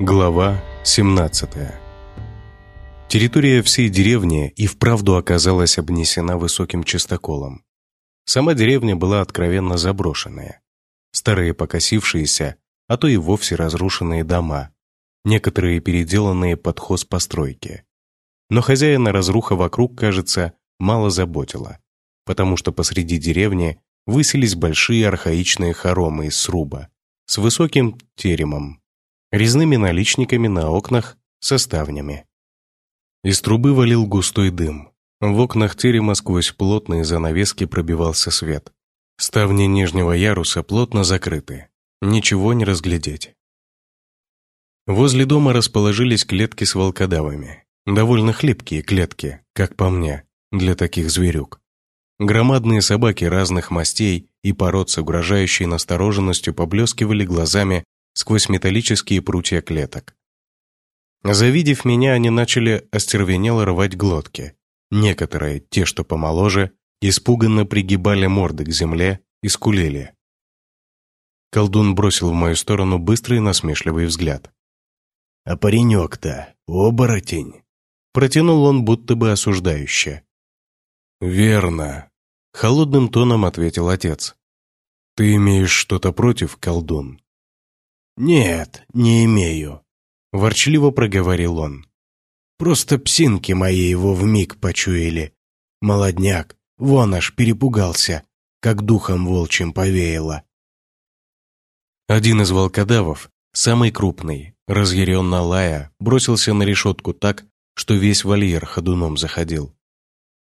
Глава 17 Территория всей деревни и вправду оказалась обнесена высоким частоколом. Сама деревня была откровенно заброшенная. Старые покосившиеся, а то и вовсе разрушенные дома, некоторые переделанные под хозпостройки. Но хозяина разруха вокруг, кажется, мало заботила, потому что посреди деревни высились большие архаичные хоромы из сруба с высоким теремом, резными наличниками на окнах со ставнями. Из трубы валил густой дым. В окнах терема сквозь плотные занавески пробивался свет. Ставни нижнего яруса плотно закрыты. Ничего не разглядеть. Возле дома расположились клетки с волкодавами. Довольно хлипкие клетки, как по мне, для таких зверюк. Громадные собаки разных мастей и пород с угрожающей настороженностью поблескивали глазами сквозь металлические прутья клеток. Завидев меня, они начали остервенело рвать глотки. Некоторые, те, что помоложе, испуганно пригибали морды к земле и скулили. Колдун бросил в мою сторону быстрый насмешливый взгляд. «А паренек-то оборотень!» Протянул он будто бы осуждающе. «Верно», — холодным тоном ответил отец. «Ты имеешь что-то против, колдун?» «Нет, не имею», — ворчливо проговорил он. «Просто псинки мои его вмиг почуяли. Молодняк, вон аж перепугался, как духом волчьим повеяло». Один из волкодавов, самый крупный, разъяренно лая, бросился на решетку так, что весь вольер ходуном заходил.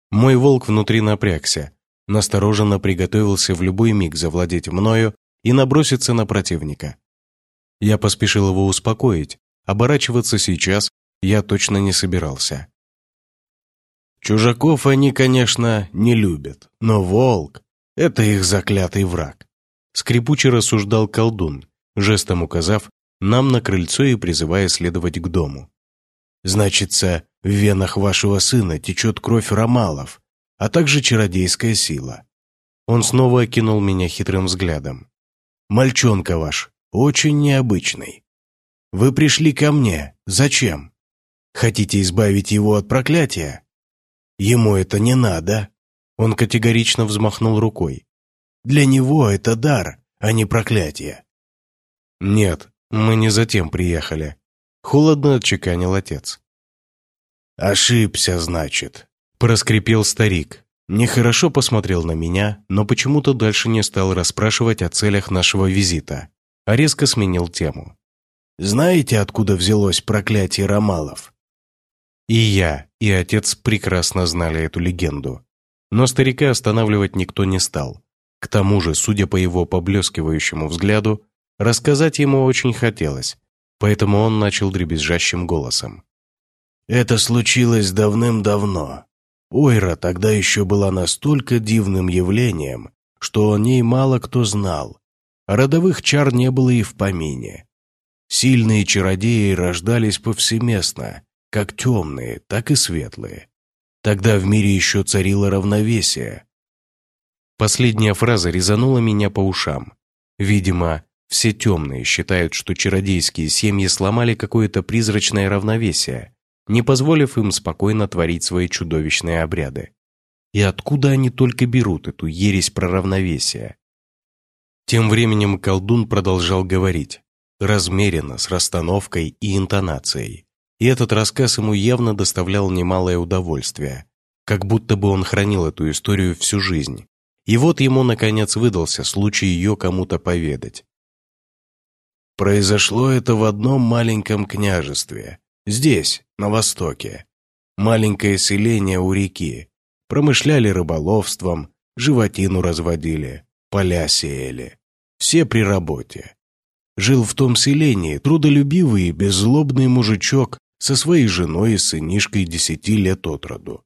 Мой волк внутри напрягся, настороженно приготовился в любой миг завладеть мною и наброситься на противника. Я поспешил его успокоить. Оборачиваться сейчас я точно не собирался. Чужаков они, конечно, не любят, но волк — это их заклятый враг. Скрипуче рассуждал колдун, жестом указав нам на крыльцо и призывая следовать к дому. Значится, в венах вашего сына течет кровь ромалов, а также чародейская сила. Он снова окинул меня хитрым взглядом. Мальчонка ваш очень необычный. Вы пришли ко мне. Зачем? Хотите избавить его от проклятия? Ему это не надо. Он категорично взмахнул рукой. Для него это дар, а не проклятие. Нет, мы не затем приехали. Холодно отчеканил отец. Ошибся, значит. Проскрипел старик. Нехорошо посмотрел на меня, но почему-то дальше не стал расспрашивать о целях нашего визита а резко сменил тему. «Знаете, откуда взялось проклятие Ромалов?» И я, и отец прекрасно знали эту легенду. Но старика останавливать никто не стал. К тому же, судя по его поблескивающему взгляду, рассказать ему очень хотелось, поэтому он начал дребезжащим голосом. «Это случилось давным-давно. Ойра тогда еще была настолько дивным явлением, что о ней мало кто знал, Родовых чар не было и в помине. Сильные чародеи рождались повсеместно, как темные, так и светлые. Тогда в мире еще царило равновесие. Последняя фраза резанула меня по ушам. Видимо, все темные считают, что чародейские семьи сломали какое-то призрачное равновесие, не позволив им спокойно творить свои чудовищные обряды. И откуда они только берут эту ересь про равновесие? Тем временем колдун продолжал говорить, размеренно, с расстановкой и интонацией. И этот рассказ ему явно доставлял немалое удовольствие, как будто бы он хранил эту историю всю жизнь. И вот ему, наконец, выдался случай ее кому-то поведать. Произошло это в одном маленьком княжестве, здесь, на востоке. Маленькое селение у реки. Промышляли рыболовством, животину разводили, поля сеяли. Все при работе. Жил в том селении трудолюбивый и беззлобный мужичок со своей женой и сынишкой десяти лет от роду.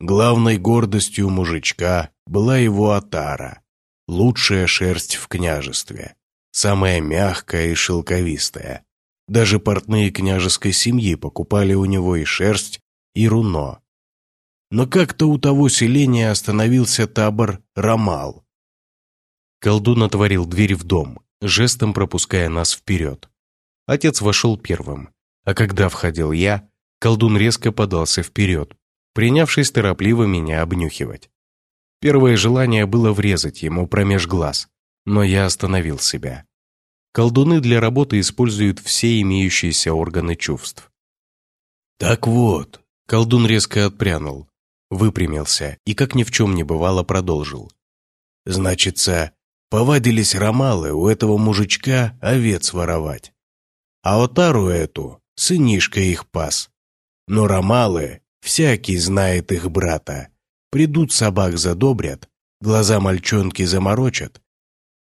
Главной гордостью мужичка была его отара, лучшая шерсть в княжестве, самая мягкая и шелковистая. Даже портные княжеской семьи покупали у него и шерсть, и руно. Но как-то у того селения остановился табор Ромал, Колдун отворил дверь в дом, жестом пропуская нас вперед. Отец вошел первым, а когда входил я, колдун резко подался вперед, принявшись торопливо меня обнюхивать. Первое желание было врезать ему промеж глаз, но я остановил себя. Колдуны для работы используют все имеющиеся органы чувств. «Так вот», — колдун резко отпрянул, выпрямился и, как ни в чем не бывало, продолжил. «Значится, повадились ромалы у этого мужичка овец воровать. А отару эту сынишка их пас. Но ромалы, всякий знает их брата, придут собак задобрят, глаза мальчонки заморочат.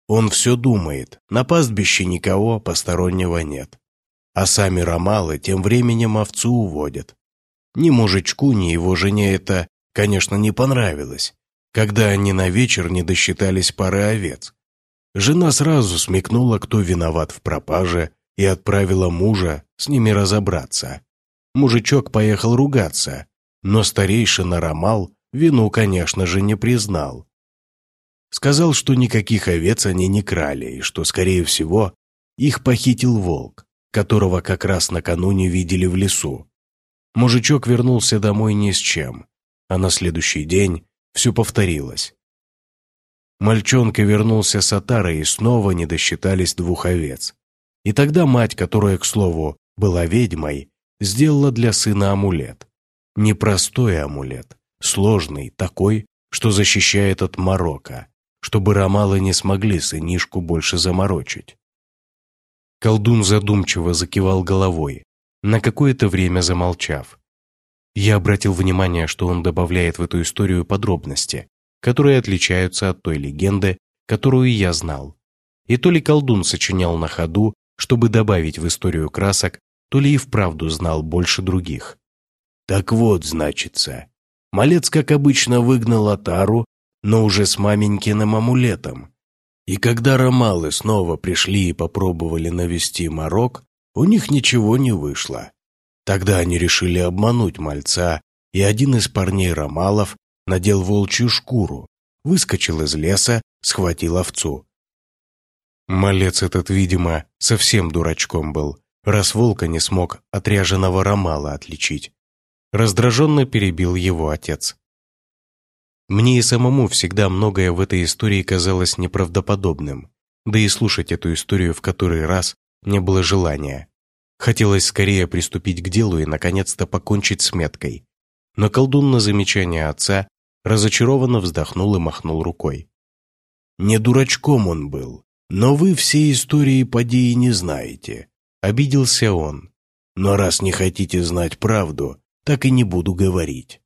Он все думает, на пастбище никого постороннего нет. А сами ромалы тем временем овцу уводят. Ни мужичку, ни его жене это, конечно, не понравилось, когда они на вечер не досчитались пары овец. Жена сразу смекнула, кто виноват в пропаже, и отправила мужа с ними разобраться. Мужичок поехал ругаться, но старейшина Ромал вину, конечно же, не признал. Сказал, что никаких овец они не крали, и что, скорее всего, их похитил волк, которого как раз накануне видели в лесу. Мужичок вернулся домой ни с чем, а на следующий день все повторилось. Мальчонка вернулся с Атарой и снова не досчитались двух овец. И тогда мать, которая, к слову, была ведьмой, сделала для сына амулет. Непростой амулет, сложный, такой, что защищает от морока, чтобы ромалы не смогли сынишку больше заморочить. Колдун задумчиво закивал головой, на какое-то время замолчав. Я обратил внимание, что он добавляет в эту историю подробности, которые отличаются от той легенды, которую я знал. И то ли колдун сочинял на ходу, чтобы добавить в историю красок, то ли и вправду знал больше других. Так вот, значится, малец, как обычно, выгнал Атару, но уже с маменькиным амулетом. И когда ромалы снова пришли и попробовали навести морок, у них ничего не вышло. Тогда они решили обмануть мальца, и один из парней ромалов надел волчью шкуру, выскочил из леса, схватил овцу. Малец этот, видимо, совсем дурачком был, раз волка не смог отряженного ромала отличить. Раздраженно перебил его отец. Мне и самому всегда многое в этой истории казалось неправдоподобным, да и слушать эту историю в который раз не было желания. Хотелось скорее приступить к делу и наконец-то покончить с меткой. Но колдун на замечание отца разочарованно вздохнул и махнул рукой. «Не дурачком он был, но вы все истории поди не знаете», — обиделся он. «Но раз не хотите знать правду, так и не буду говорить».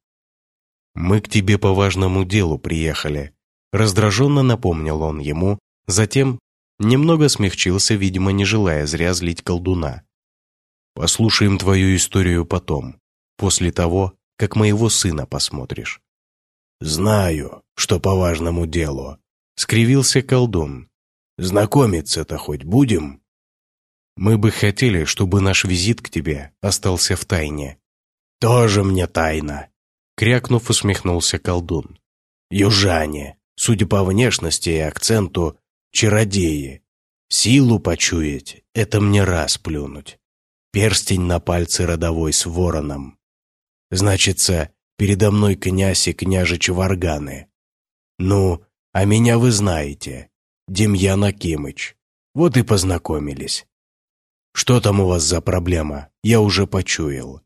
«Мы к тебе по важному делу приехали», — раздраженно напомнил он ему, затем немного смягчился, видимо, не желая зря злить колдуна. «Послушаем твою историю потом, после того, как моего сына посмотришь». «Знаю, что по важному делу», — скривился колдун. «Знакомиться-то хоть будем?» «Мы бы хотели, чтобы наш визит к тебе остался в тайне». «Тоже мне тайна», — крякнув, усмехнулся колдун. «Южане, судя по внешности и акценту, чародеи. Силу почуять — это мне раз плюнуть. Перстень на пальце родовой с вороном. Значится, Передо мной князь и княжич Варганы. Ну, а меня вы знаете, Демьян Акимыч. Вот и познакомились. Что там у вас за проблема? Я уже почуял.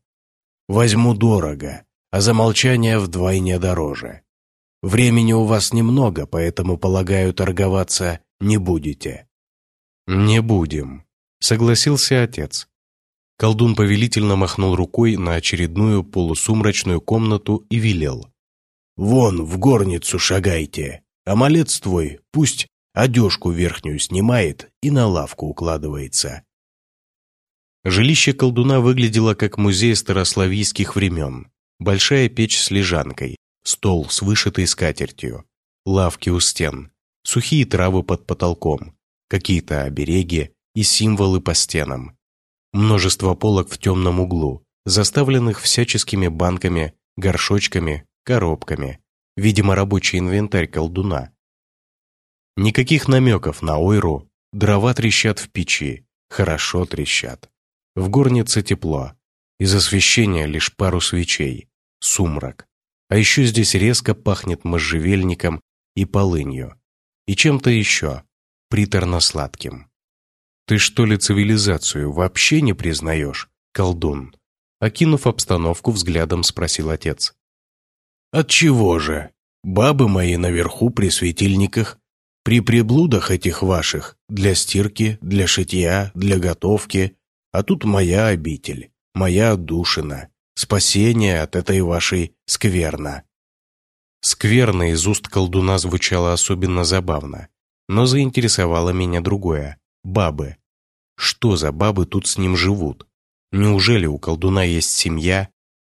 Возьму дорого, а за молчание вдвойне дороже. Времени у вас немного, поэтому, полагаю, торговаться не будете». «Не будем», — согласился отец. Колдун повелительно махнул рукой на очередную полусумрачную комнату и велел. «Вон, в горницу шагайте, а малец твой пусть одежку верхнюю снимает и на лавку укладывается». Жилище колдуна выглядело как музей старославийских времен. Большая печь с лежанкой, стол с вышитой скатертью, лавки у стен, сухие травы под потолком, какие-то обереги и символы по стенам. Множество полок в темном углу, заставленных всяческими банками, горшочками, коробками. Видимо, рабочий инвентарь колдуна. Никаких намеков на ойру, дрова трещат в печи, Хорошо трещат. В горнице тепло. Из освещения лишь пару свечей. Сумрак. А еще здесь резко пахнет можжевельником и полынью. И чем-то еще, приторно-сладким. «Ты что ли цивилизацию вообще не признаешь, колдун?» Окинув обстановку взглядом, спросил отец. «Отчего же? Бабы мои наверху при светильниках, при приблудах этих ваших, для стирки, для шитья, для готовки, а тут моя обитель, моя отдушина, спасение от этой вашей скверна». Скверно из уст колдуна звучало особенно забавно, но заинтересовало меня другое – бабы. Что за бабы тут с ним живут? Неужели у колдуна есть семья?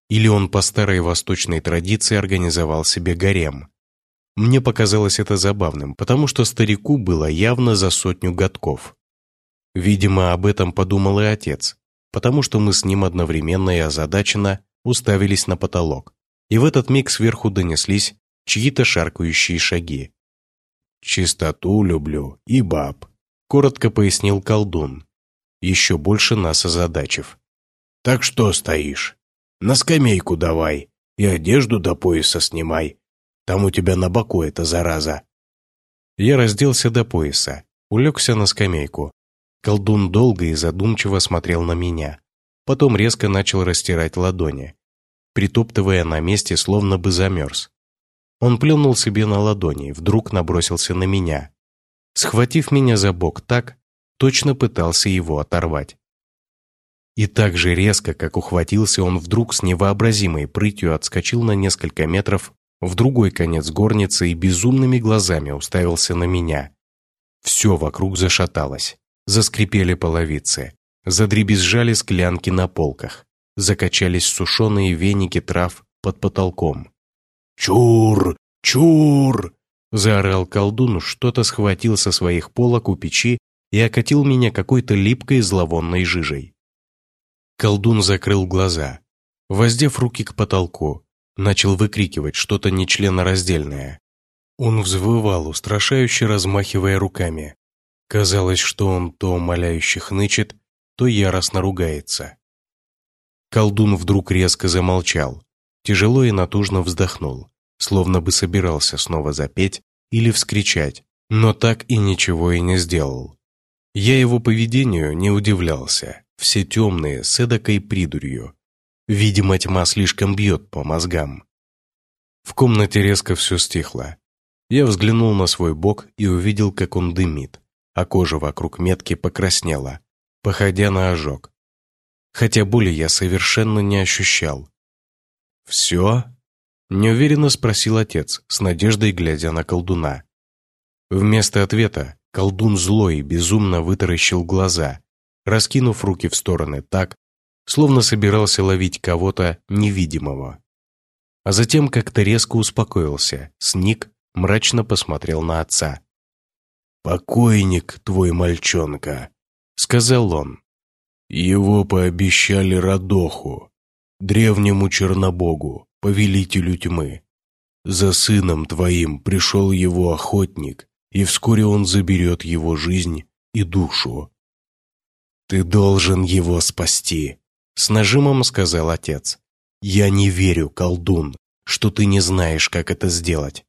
Или он по старой восточной традиции организовал себе гарем? Мне показалось это забавным, потому что старику было явно за сотню годков. Видимо, об этом подумал и отец, потому что мы с ним одновременно и озадаченно уставились на потолок. И в этот миг сверху донеслись чьи-то шаркающие шаги. «Чистоту люблю и баб», — коротко пояснил колдун, еще больше нас озадачив. «Так что стоишь? На скамейку давай и одежду до пояса снимай. Там у тебя на боку эта зараза». Я разделся до пояса, улегся на скамейку. Колдун долго и задумчиво смотрел на меня. Потом резко начал растирать ладони, притоптывая на месте, словно бы замерз. Он плюнул себе на ладони, вдруг набросился на меня. Схватив меня за бок так, точно пытался его оторвать. И так же резко, как ухватился, он вдруг с невообразимой прытью отскочил на несколько метров в другой конец горницы и безумными глазами уставился на меня. Все вокруг зашаталось. Заскрипели половицы. Задребезжали склянки на полках. Закачались сушеные веники трав под потолком. «Чур! Чур!» Заорал колдун, что-то схватил со своих полок у печи и окатил меня какой-то липкой зловонной жижей. Колдун закрыл глаза, воздев руки к потолку, начал выкрикивать что-то нечленораздельное. Он взвывал, устрашающе размахивая руками. Казалось, что он то умоляюще хнычет, то яростно ругается. Колдун вдруг резко замолчал, тяжело и натужно вздохнул, словно бы собирался снова запеть или вскричать, но так и ничего и не сделал. Я его поведению не удивлялся. Все темные, с эдакой придурью. Видимо, тьма слишком бьет по мозгам. В комнате резко все стихло. Я взглянул на свой бок и увидел, как он дымит, а кожа вокруг метки покраснела, походя на ожог. Хотя боли я совершенно не ощущал. «Все?» – неуверенно спросил отец, с надеждой глядя на колдуна. Вместо ответа Колдун злой безумно вытаращил глаза, раскинув руки в стороны так, словно собирался ловить кого-то невидимого. А затем как-то резко успокоился, сник, мрачно посмотрел на отца. «Покойник твой мальчонка», — сказал он. «Его пообещали Радоху, древнему Чернобогу, повелителю тьмы. За сыном твоим пришел его охотник, и вскоре он заберет его жизнь и душу. «Ты должен его спасти», — с нажимом сказал отец. «Я не верю, колдун, что ты не знаешь, как это сделать».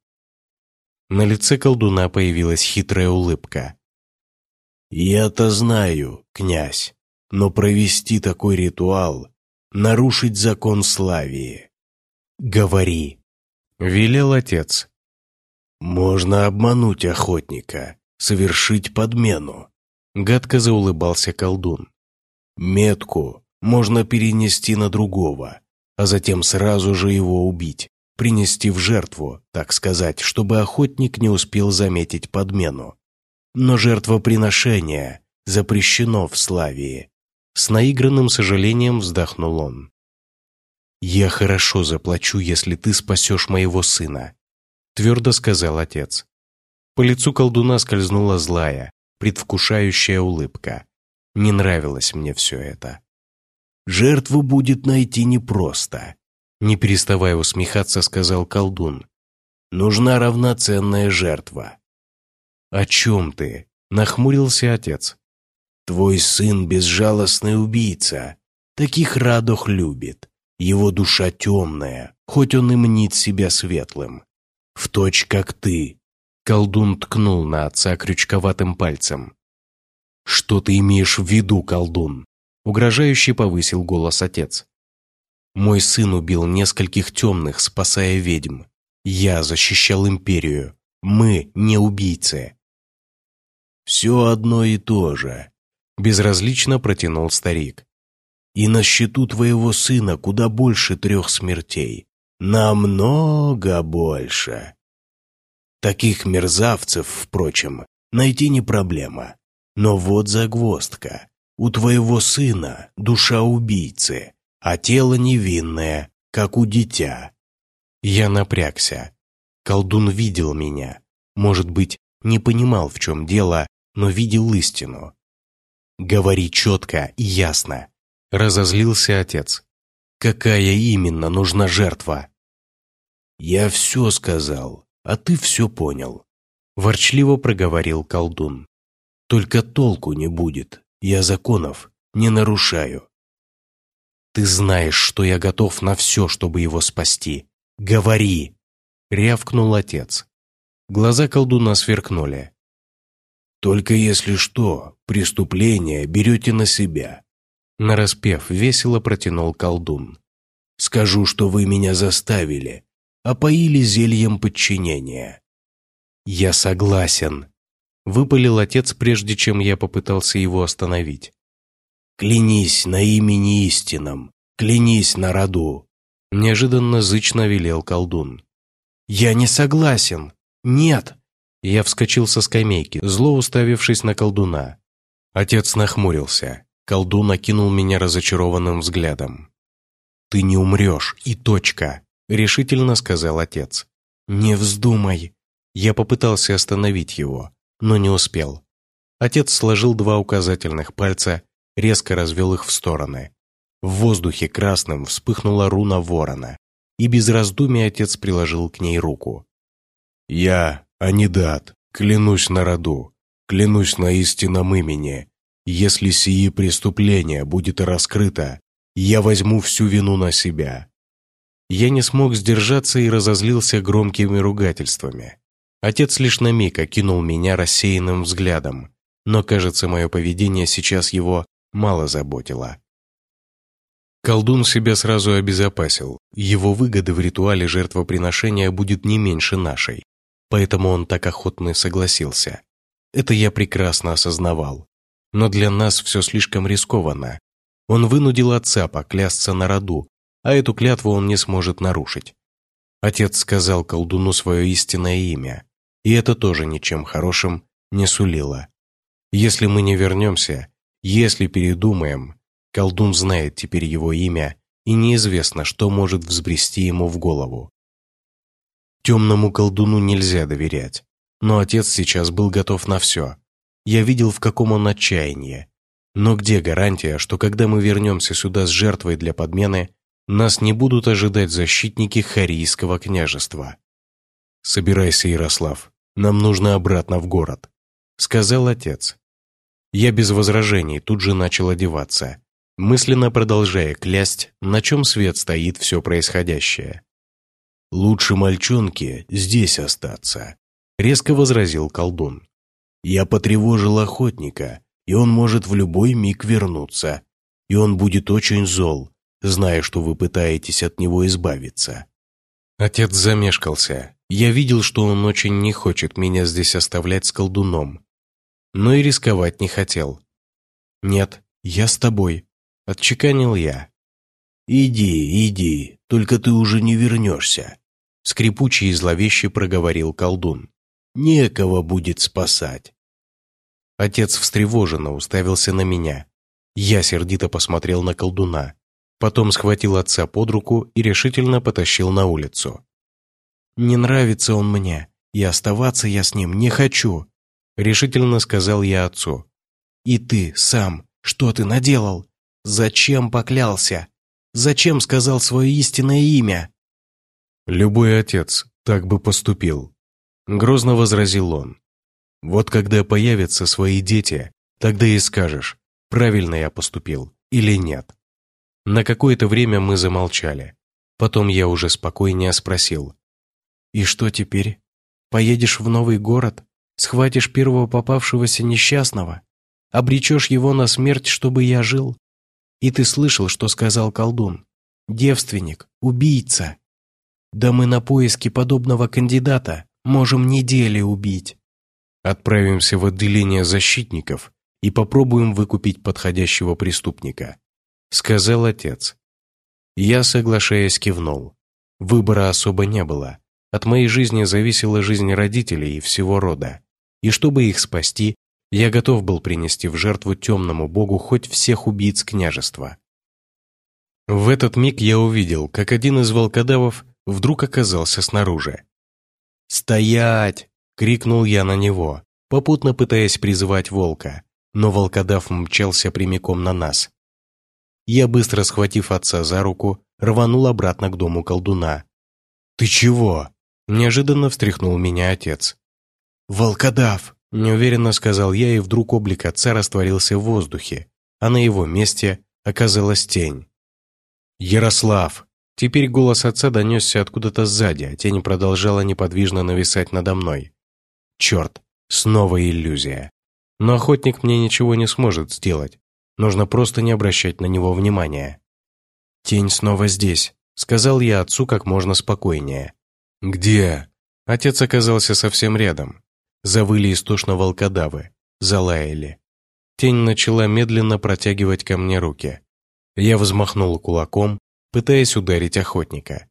На лице колдуна появилась хитрая улыбка. «Я-то знаю, князь, но провести такой ритуал, нарушить закон Славии». «Говори», — велел отец, можно обмануть охотника, совершить подмену. Гадко заулыбался колдун. Метку можно перенести на другого, а затем сразу же его убить, принести в жертву, так сказать, чтобы охотник не успел заметить подмену. Но жертвоприношение запрещено в Славии. С наигранным сожалением вздохнул он. «Я хорошо заплачу, если ты спасешь моего сына», твердо сказал отец. По лицу колдуна скользнула злая, предвкушающая улыбка. Не нравилось мне все это. «Жертву будет найти непросто», — не переставая усмехаться, сказал колдун. «Нужна равноценная жертва». «О чем ты?» — нахмурился отец. Твой сын безжалостный убийца. Таких Радох любит. Его душа темная, хоть он и мнит себя светлым. В точь, как ты. Колдун ткнул на отца крючковатым пальцем. «Что ты имеешь в виду, колдун?» Угрожающе повысил голос отец. «Мой сын убил нескольких темных, спасая ведьм. Я защищал империю. Мы не убийцы». «Все одно и то же», — безразлично протянул старик. «И на счету твоего сына куда больше трех смертей. Намного больше». Таких мерзавцев, впрочем, найти не проблема. Но вот загвоздка. У твоего сына душа убийцы, а тело невинное, как у дитя. Я напрягся. Колдун видел меня. Может быть, не понимал, в чем дело, но видел истину. «Говори четко и ясно», — разозлился отец. «Какая именно нужна жертва?» «Я все сказал, а ты все понял», — ворчливо проговорил колдун. «Только толку не будет, я законов не нарушаю». «Ты знаешь, что я готов на все, чтобы его спасти. Говори!» — рявкнул отец. Глаза колдуна сверкнули. «Только если что, преступление берете на себя», нараспев весело протянул колдун. «Скажу, что вы меня заставили, опоили зельем подчинения». «Я согласен», — выпалил отец, прежде чем я попытался его остановить. «Клянись на имени истинном, клянись на роду», — неожиданно зычно велел колдун. «Я не согласен. Нет!» Я вскочил со скамейки, зло уставившись на колдуна. Отец нахмурился. Колдун окинул меня разочарованным взглядом. «Ты не умрешь, и точка!» Решительно сказал отец. «Не вздумай!» Я попытался остановить его, но не успел. Отец сложил два указательных пальца, резко развел их в стороны. В воздухе красным вспыхнула руна ворона, и без раздумий отец приложил к ней руку. «Я, Анидат, клянусь на роду, клянусь на истинном имени, если сии преступление будет раскрыто, я возьму всю вину на себя, я не смог сдержаться и разозлился громкими ругательствами. Отец лишь на миг окинул меня рассеянным взглядом, но, кажется, мое поведение сейчас его мало заботило. Колдун себя сразу обезопасил. Его выгода в ритуале жертвоприношения будет не меньше нашей, поэтому он так охотно согласился. Это я прекрасно осознавал. Но для нас все слишком рискованно. Он вынудил отца поклясться на роду, а эту клятву он не сможет нарушить. Отец сказал колдуну свое истинное имя, и это тоже ничем хорошим не сулило. Если мы не вернемся, если передумаем, колдун знает теперь его имя, и неизвестно, что может взбрести ему в голову. Темному колдуну нельзя доверять, но отец сейчас был готов на все. Я видел, в каком он отчаянии. Но где гарантия, что когда мы вернемся сюда с жертвой для подмены, нас не будут ожидать защитники Харийского княжества. «Собирайся, Ярослав, нам нужно обратно в город», — сказал отец. Я без возражений тут же начал одеваться, мысленно продолжая клясть, на чем свет стоит все происходящее. «Лучше мальчонке здесь остаться», — резко возразил колдун. «Я потревожил охотника, и он может в любой миг вернуться, и он будет очень зол, зная, что вы пытаетесь от него избавиться». Отец замешкался. Я видел, что он очень не хочет меня здесь оставлять с колдуном. Но и рисковать не хотел. «Нет, я с тобой», — отчеканил я. «Иди, иди, только ты уже не вернешься», — скрипучий и зловеще проговорил колдун. «Некого будет спасать». Отец встревоженно уставился на меня. Я сердито посмотрел на колдуна. Потом схватил отца под руку и решительно потащил на улицу. «Не нравится он мне, и оставаться я с ним не хочу», решительно сказал я отцу. «И ты сам, что ты наделал? Зачем поклялся? Зачем сказал свое истинное имя?» «Любой отец так бы поступил», — грозно возразил он. «Вот когда появятся свои дети, тогда и скажешь, правильно я поступил или нет. На какое-то время мы замолчали. Потом я уже спокойнее спросил. «И что теперь? Поедешь в новый город? Схватишь первого попавшегося несчастного? Обречешь его на смерть, чтобы я жил? И ты слышал, что сказал колдун? Девственник, убийца. Да мы на поиски подобного кандидата можем недели убить. Отправимся в отделение защитников и попробуем выкупить подходящего преступника», сказал отец. Я, соглашаясь, кивнул. Выбора особо не было. От моей жизни зависела жизнь родителей и всего рода. И чтобы их спасти, я готов был принести в жертву темному богу хоть всех убийц княжества. В этот миг я увидел, как один из волкодавов вдруг оказался снаружи. «Стоять!» — крикнул я на него, попутно пытаясь призывать волка, но волкодав мчался прямиком на нас. Я, быстро схватив отца за руку, рванул обратно к дому колдуна. «Ты чего?» – неожиданно встряхнул меня отец. «Волкодав!» – неуверенно сказал я, и вдруг облик отца растворился в воздухе, а на его месте оказалась тень. «Ярослав!» Теперь голос отца донесся откуда-то сзади, а тень продолжала неподвижно нависать надо мной. Черт, снова иллюзия. Но охотник мне ничего не сможет сделать. Нужно просто не обращать на него внимания. «Тень снова здесь», — сказал я отцу как можно спокойнее. «Где?» Отец оказался совсем рядом. Завыли истошно волкодавы, залаяли. Тень начала медленно протягивать ко мне руки. Я взмахнул кулаком, пытаясь ударить охотника.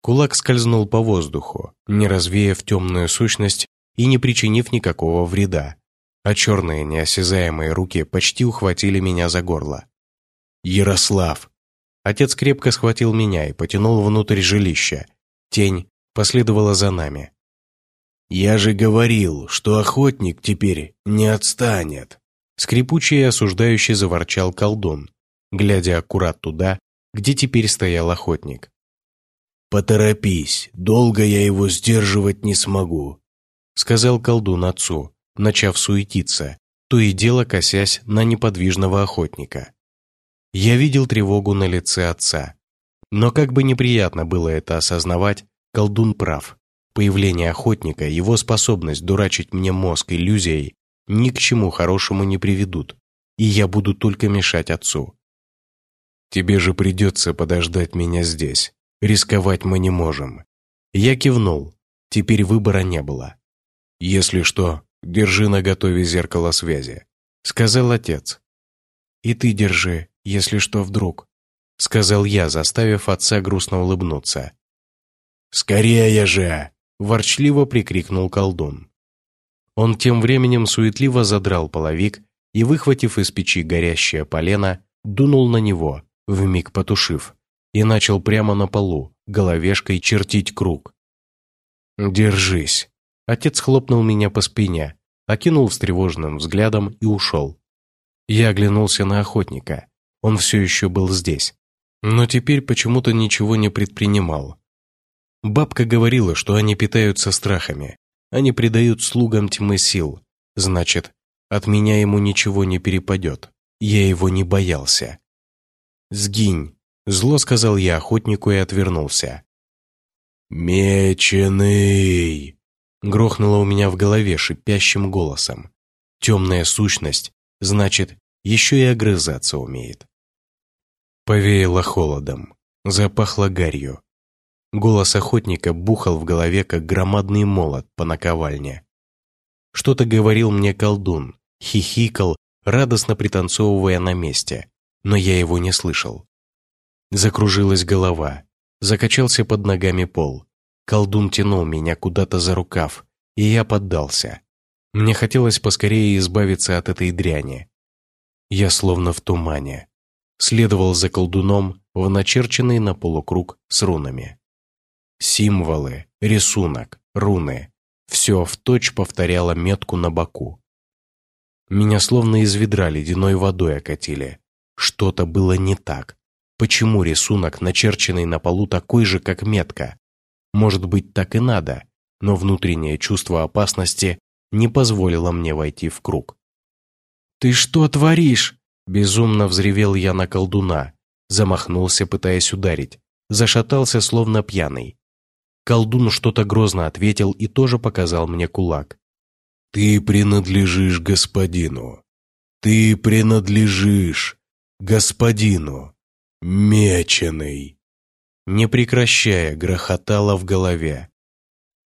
Кулак скользнул по воздуху, не развеяв темную сущность и не причинив никакого вреда а черные неосязаемые руки почти ухватили меня за горло. «Ярослав!» Отец крепко схватил меня и потянул внутрь жилища. Тень последовала за нами. «Я же говорил, что охотник теперь не отстанет!» Скрипучий и осуждающий заворчал колдун, глядя аккурат туда, где теперь стоял охотник. «Поторопись, долго я его сдерживать не смогу», сказал колдун отцу, начав суетиться, то и дело косясь на неподвижного охотника. Я видел тревогу на лице отца. Но как бы неприятно было это осознавать, колдун прав. Появление охотника, его способность дурачить мне мозг иллюзией ни к чему хорошему не приведут, и я буду только мешать отцу. Тебе же придется подождать меня здесь. Рисковать мы не можем. Я кивнул. Теперь выбора не было. Если что, «Держи наготове зеркало связи», — сказал отец. «И ты держи, если что вдруг», — сказал я, заставив отца грустно улыбнуться. «Скорее же!» — ворчливо прикрикнул колдун. Он тем временем суетливо задрал половик и, выхватив из печи горящее полено, дунул на него, вмиг потушив, и начал прямо на полу, головешкой чертить круг. «Держись!» Отец хлопнул меня по спине, окинул встревоженным взглядом и ушел. Я оглянулся на охотника. Он все еще был здесь. Но теперь почему-то ничего не предпринимал. Бабка говорила, что они питаются страхами. Они придают слугам тьмы сил. Значит, от меня ему ничего не перепадет. Я его не боялся. «Сгинь!» – зло сказал я охотнику и отвернулся. «Меченый!» Грохнуло у меня в голове шипящим голосом. Темная сущность, значит, еще и огрызаться умеет. Повеяло холодом, запахло гарью. Голос охотника бухал в голове, как громадный молот по наковальне. Что-то говорил мне колдун, хихикал, радостно пританцовывая на месте, но я его не слышал. Закружилась голова, закачался под ногами пол. Колдун тянул меня куда-то за рукав, и я поддался. Мне хотелось поскорее избавиться от этой дряни. Я словно в тумане. Следовал за колдуном в начерченный на полукруг с рунами. Символы, рисунок, руны – все в точь повторяло метку на боку. Меня словно из ведра ледяной водой окатили. Что-то было не так. Почему рисунок, начерченный на полу, такой же, как метка? Может быть, так и надо, но внутреннее чувство опасности не позволило мне войти в круг. «Ты что творишь?» – Безумно взревел я на колдуна, замахнулся, пытаясь ударить, зашатался, словно пьяный. Колдун что-то грозно ответил и тоже показал мне кулак. «Ты принадлежишь господину. Ты принадлежишь господину. Меченый!» Не прекращая, грохотало в голове.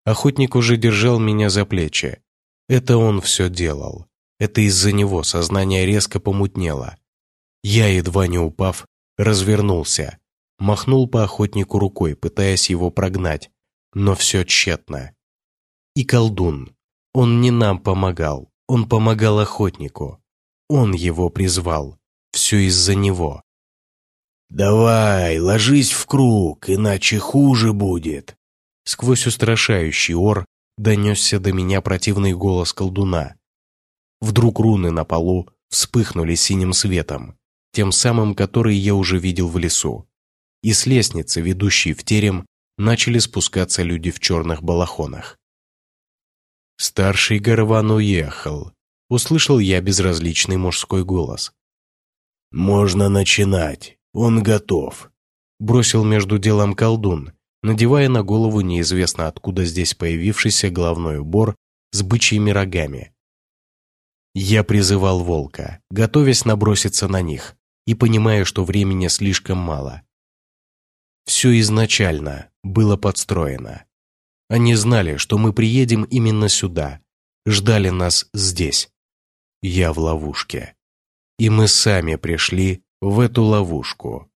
Охотник уже держал меня за плечи. Это он все делал. Это из-за него сознание резко помутнело. Я, едва не упав, развернулся, махнул по охотнику рукой, пытаясь его прогнать, но все тщетно. И колдун. Он не нам помогал, он помогал охотнику. Он его призвал. Все из-за него. «Давай, ложись в круг, иначе хуже будет!» Сквозь устрашающий ор донесся до меня противный голос колдуна. Вдруг руны на полу вспыхнули синим светом, тем самым, который я уже видел в лесу. И с лестницы, ведущей в терем, начали спускаться люди в черных балахонах. Старший Горван уехал. Услышал я безразличный мужской голос. «Можно начинать. Он готов», — бросил между делом колдун, надевая на голову неизвестно откуда здесь появившийся головной убор с бычьими рогами. Я призывал волка, готовясь наброситься на них, и понимая, что времени слишком мало. Все изначально было подстроено. Они знали, что мы приедем именно сюда, ждали нас здесь. Я в ловушке. И мы сами пришли в эту ловушку.